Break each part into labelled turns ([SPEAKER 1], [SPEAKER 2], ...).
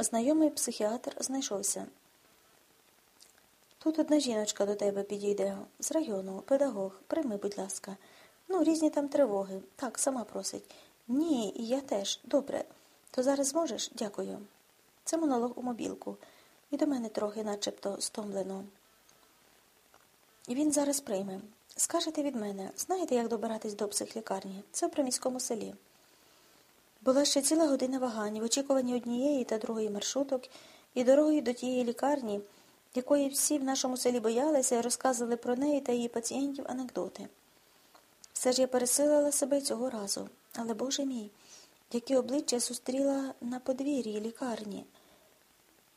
[SPEAKER 1] Знайомий психіатр знайшовся. Тут одна жіночка до тебе підійде з району, педагог. Прийми, будь ласка. Ну, різні там тривоги. Так, сама просить. Ні, і я теж. Добре. То зараз зможеш? Дякую. Це монолог у мобілку. І до мене трохи начебто стомлено. Він зараз прийме. Скажете від мене, знаєте, як добиратись до психлікарні? Це в приміському селі. Була ще ціла година вагань в очікуванні однієї та другої маршруток і дорогою до тієї лікарні, якої всі в нашому селі боялися і розказували про неї та її пацієнтів анекдоти. Все ж я пересилила себе цього разу, але, Боже мій, які обличчя зустріла на подвір'ї лікарні,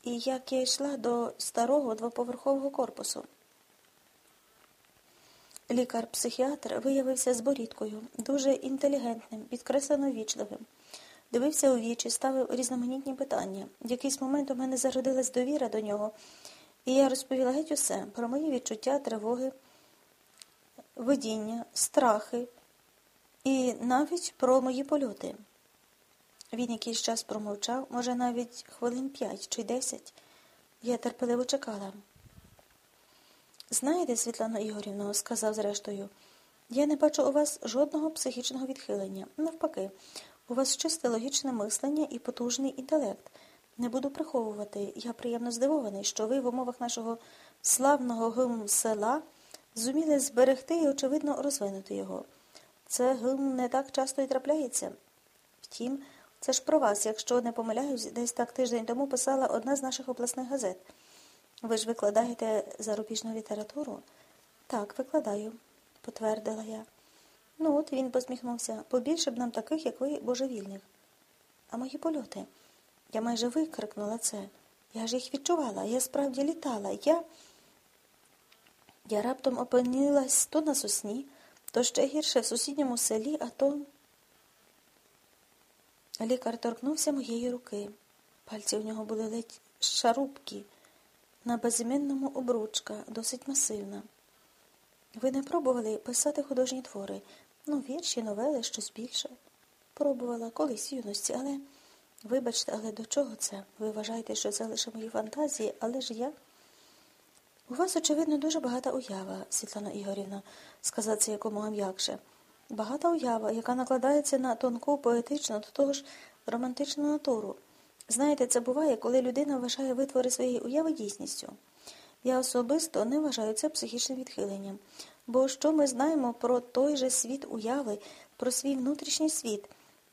[SPEAKER 1] і як я йшла до старого двоповерхового корпусу. Лікар-психіатр виявився з борідкою, дуже інтелігентним, підкреслено вічливим. Дивився у вічі, ставив різноманітні питання. В якийсь момент у мене зародилась довіра до нього, і я розповіла геть усе про мої відчуття, тривоги, видіння, страхи і навіть про мої польоти. Він якийсь час промовчав, може, навіть хвилин п'ять чи десять. Я терпеливо чекала. Знаєте, Світлано Ігорівно, сказав зрештою, я не бачу у вас жодного психічного відхилення. Навпаки, у вас чисте логічне мислення і потужний інтелект. Не буду приховувати. Я приємно здивований, що ви в умовах нашого славного гм села зуміли зберегти і, очевидно, розвинути його. Це гм не так часто і трапляється. Втім, це ж про вас, якщо не помиляюсь, десь так тиждень тому писала одна з наших обласних газет. Ви ж викладаєте зарубіжну літературу? Так, викладаю, потвердила я. Ну от він посміхнувся. Побільше б нам таких, як ви, божевільних. А мої польоти. Я майже викрикнула це. Я ж їх відчувала, я справді літала. Я Я раптом опинилась то на сосні, то ще гірше в сусідньому селі, а то. Лікар торкнувся моєї руки. Пальці у нього були ледь шарубкі, на безіменному обручка, досить масивна. Ви не пробували писати художні твори? Ну, вірші, новели, щось більше. Пробувала колись юності, але, вибачте, але до чого це? Ви вважаєте, що це лише мої фантазії, але ж я. У вас, очевидно, дуже багата уява, Світлана Ігорівна, сказав це якомога м'якше. Багата уява, яка накладається на тонку, поетичну, до того ж романтичну натуру. Знаєте, це буває, коли людина вважає витвори своєї уяви дійсністю. Я особисто не вважаю це психічним відхиленням. Бо що ми знаємо про той же світ уяви, про свій внутрішній світ,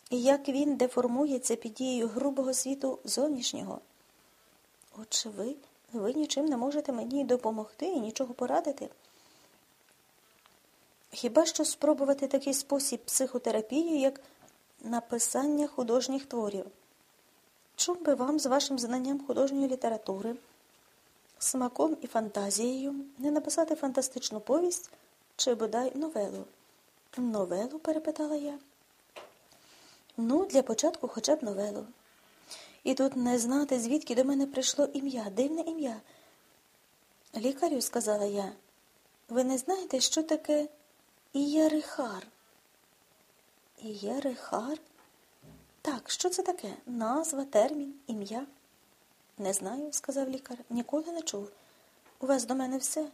[SPEAKER 1] і як він деформується під дією грубого світу зовнішнього? Отже, ви, ви нічим не можете мені допомогти і нічого порадити. Хіба що спробувати такий спосіб психотерапії, як написання художніх творів? Чому би вам з вашим знанням художньої літератури, смаком і фантазією не написати фантастичну повість чи бодай новелу? Новелу? перепитала я. Ну, для початку хоча б новелу. І тут не знати, звідки до мене прийшло ім'я, дивне ім'я. Лікарю, сказала я, ви не знаєте, що таке Ієрихар? Ієрихар? Так, що це таке? Назва, термін, ім'я? Не знаю, сказав лікар. Ніколи не чув. У вас до мене все?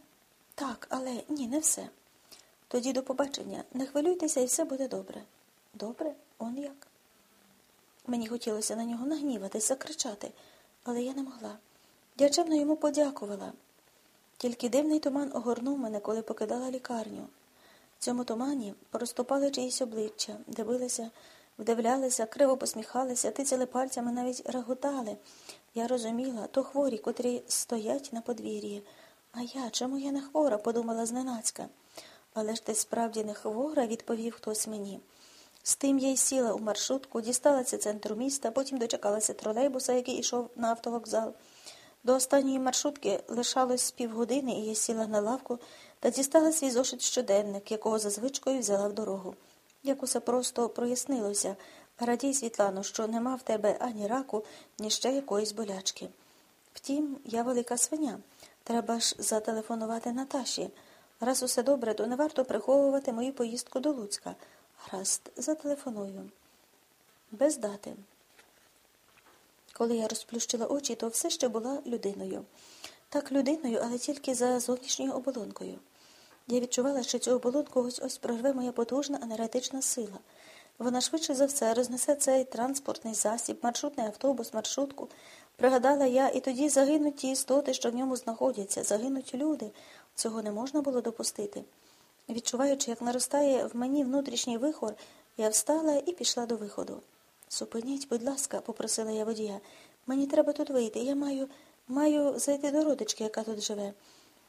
[SPEAKER 1] Так, але ні, не все. Тоді до побачення. Не хвилюйтеся і все буде добре. Добре? Он як? Мені хотілося на нього нагніватись, закричати, але я не могла. Я чемно йому подякувала. Тільки дивний туман огорнув мене, коли покидала лікарню. В цьому тумані проступали чиїсь обличчя, дивилися, вдивлялися, криво посміхалися, тицяли пальцями, навіть реготали. Я розуміла, то хворі, котрі стоять на подвір'ї. А я, чому я не хвора? подумала зненацька. Але ж ти справді не хвора, відповів хтось мені. З тим я й сіла у маршрутку, дісталася центру міста, потім дочекалася тролейбуса, який йшов на автовокзал. До останньої маршрутки лишалось півгодини, і я сіла на лавку та дістала свій зошит щоденник, якого за звичкою взяла в дорогу. Як усе просто прояснилося. Радій, Світлано, що нема в тебе ані раку, ні ще якоїсь болячки. Втім, я велика свиня. Треба ж зателефонувати Наташі. Раз усе добре, то не варто приховувати мою поїздку до Луцька. Гаразд, зателефоную. Без дати. Коли я розплющила очі, то все ще була людиною. Так, людиною, але тільки за зовнішньою оболонкою. Я відчувала, що цю оболонку ось ось прорве моя потужна енергетична сила. Вона швидше за все рознесе цей транспортний засіб, маршрутний автобус, маршрутку. Пригадала я, і тоді загинуть ті істоти, що в ньому знаходяться, загинуть люди. Цього не можна було допустити. Відчуваючи, як наростає в мені внутрішній вихор, я встала і пішла до виходу. Зупиніть, будь ласка, попросила я водія. Мені треба тут вийти. Я маю, маю зайти до родички, яка тут живе.